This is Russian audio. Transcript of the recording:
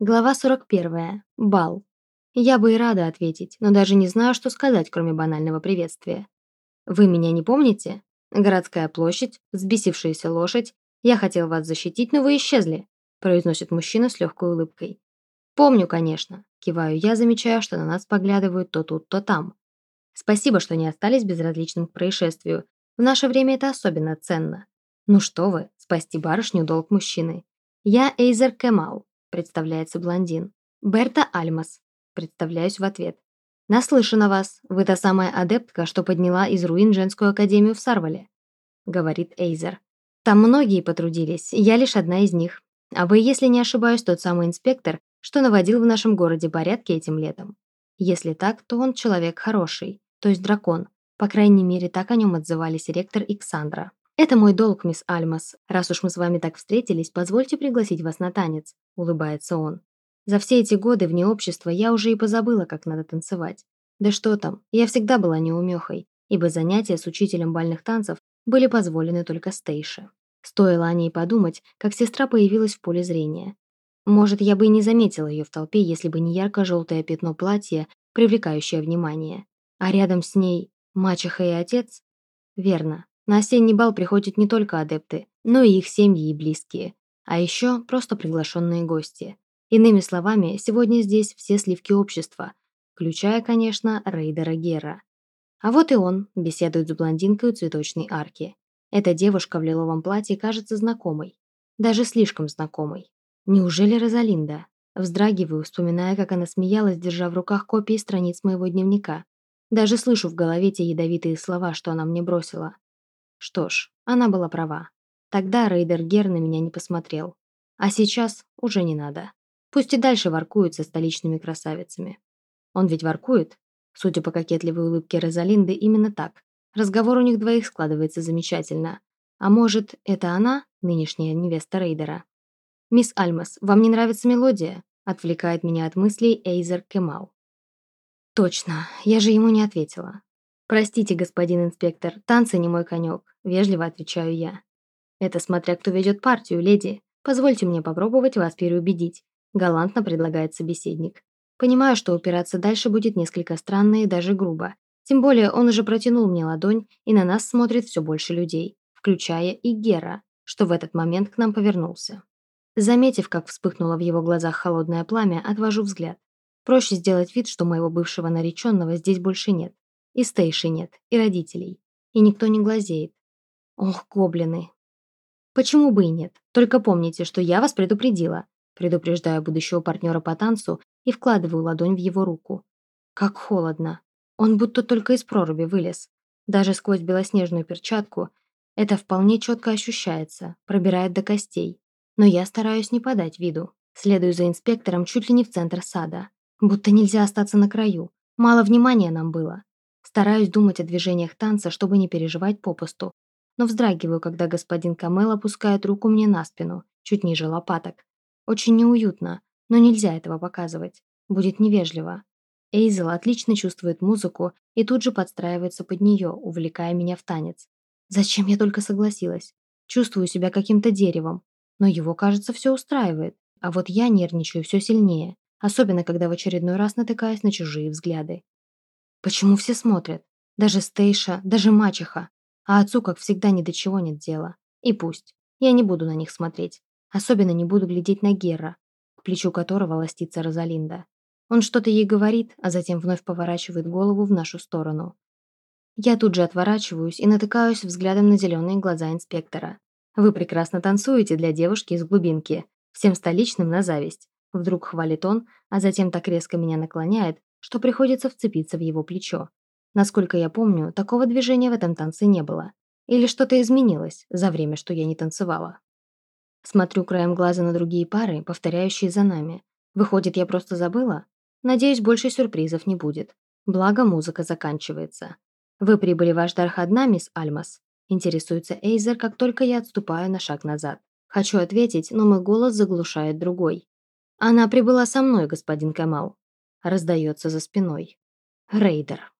Глава 41. Бал. Я бы и рада ответить, но даже не знаю, что сказать, кроме банального приветствия. Вы меня не помните? Городская площадь, взбесившаяся лошадь. Я хотел вас защитить, но вы исчезли, произносит мужчина с легкой улыбкой. Помню, конечно. Киваю я, замечаю, что на нас поглядывают то тут, то там. Спасибо, что не остались безразличным к происшествию. В наше время это особенно ценно. Ну что вы, спасти барышню – долг мужчины. Я Эйзер Кемал, представляется блондин. Берта Альмас, представляюсь в ответ. Наслышана вас, вы та самая адептка, что подняла из руин женскую академию в Сарвале, говорит Эйзер. Там многие потрудились, я лишь одна из них. А вы, если не ошибаюсь, тот самый инспектор, что наводил в нашем городе порядки этим летом. Если так, то он человек хороший, то есть дракон. По крайней мере, так о нем отзывались ректор Иксандра. «Это мой долг, мисс Альмас. Раз уж мы с вами так встретились, позвольте пригласить вас на танец», – улыбается он. «За все эти годы вне общества я уже и позабыла, как надо танцевать. Да что там, я всегда была неумехой, ибо занятия с учителем бальных танцев были позволены только Стейше. Стоило о ней подумать, как сестра появилась в поле зрения. Может, я бы и не заметила ее в толпе, если бы не ярко-желтое пятно платья, привлекающее внимание. А рядом с ней мачеха и отец? Верно, на осенний бал приходят не только адепты, но и их семьи и близкие, а еще просто приглашенные гости. Иными словами, сегодня здесь все сливки общества, включая, конечно, Рейдера Гера. А вот и он беседует с блондинкой у цветочной арки. Эта девушка в лиловом платье кажется знакомой. Даже слишком знакомой. Неужели Розалинда? Вздрагиваю, вспоминая, как она смеялась, держа в руках копии страниц моего дневника. Даже слышу в голове те ядовитые слова, что она мне бросила. Что ж, она была права. Тогда Рейдер Гер на меня не посмотрел. А сейчас уже не надо. Пусть и дальше воркует со столичными красавицами. Он ведь воркует? Судя по кокетливой улыбке Розалинды, именно так. Разговор у них двоих складывается замечательно. А может, это она, нынешняя невеста Рейдера? «Мисс Альмас, вам не нравится мелодия?» Отвлекает меня от мыслей Эйзер Кемал. Точно, я же ему не ответила. «Простите, господин инспектор, танцы не мой конек», – вежливо отвечаю я. «Это смотря кто ведет партию, леди. Позвольте мне попробовать вас переубедить», – галантно предлагает собеседник. Понимаю, что упираться дальше будет несколько странно и даже грубо. Тем более он уже протянул мне ладонь, и на нас смотрит все больше людей, включая и Гера, что в этот момент к нам повернулся. Заметив, как вспыхнуло в его глазах холодное пламя, отвожу взгляд. Проще сделать вид, что моего бывшего нареченного здесь больше нет. И Стейши нет, и родителей. И никто не глазеет. Ох, гоблины. Почему бы и нет? Только помните, что я вас предупредила. Предупреждаю будущего партнера по танцу и вкладываю ладонь в его руку. Как холодно. Он будто только из проруби вылез. Даже сквозь белоснежную перчатку это вполне четко ощущается, пробирает до костей. Но я стараюсь не подать виду. Следую за инспектором чуть ли не в центр сада. Будто нельзя остаться на краю. Мало внимания нам было. Стараюсь думать о движениях танца, чтобы не переживать попусту. Но вздрагиваю, когда господин Камел опускает руку мне на спину, чуть ниже лопаток. Очень неуютно, но нельзя этого показывать. Будет невежливо. Эйзел отлично чувствует музыку и тут же подстраивается под нее, увлекая меня в танец. Зачем я только согласилась? Чувствую себя каким-то деревом, но его, кажется, все устраивает. А вот я нервничаю все сильнее, особенно когда в очередной раз натыкаюсь на чужие взгляды. Почему все смотрят? Даже Стейша, даже мачеха. А отцу, как всегда, ни до чего нет дела. И пусть. Я не буду на них смотреть. Особенно не буду глядеть на Герра, к плечу которого ластится Розалинда. Он что-то ей говорит, а затем вновь поворачивает голову в нашу сторону. Я тут же отворачиваюсь и натыкаюсь взглядом на зеленые глаза инспектора. «Вы прекрасно танцуете для девушки из глубинки. Всем столичным на зависть». Вдруг хвалит он, а затем так резко меня наклоняет, что приходится вцепиться в его плечо. Насколько я помню, такого движения в этом танце не было. Или что-то изменилось за время, что я не танцевала. Смотрю краем глаза на другие пары, повторяющие за нами. Выходит, я просто забыла? Надеюсь, больше сюрпризов не будет. Благо, музыка заканчивается. «Вы прибыли в Аждарх одна, мисс Альмас?» Интересуется Эйзер, как только я отступаю на шаг назад. Хочу ответить, но мой голос заглушает другой. «Она прибыла со мной, господин Камал», раздается за спиной. Рейдер.